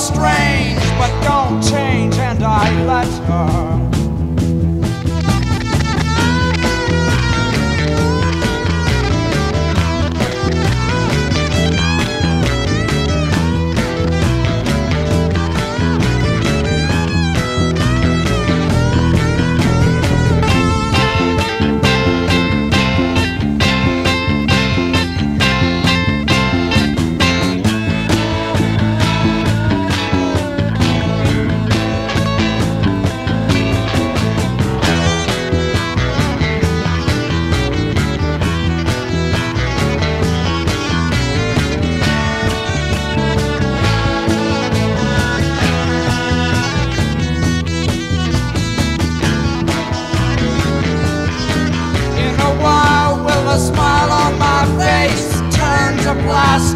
strange, but don't change,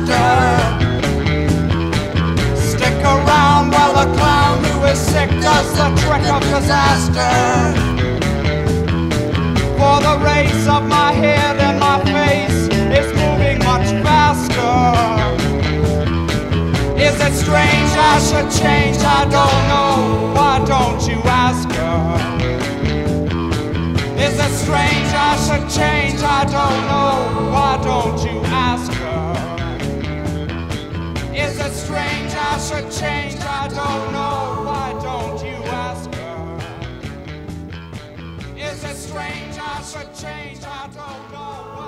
to? Stick around while the clown who is sick does the trick of disaster. For the race of my head and my face is moving much faster. Is it strange I should change? I don't know. Why don't you ask her? Is it strange I should change? I don't know. strange, I should change, I don't know.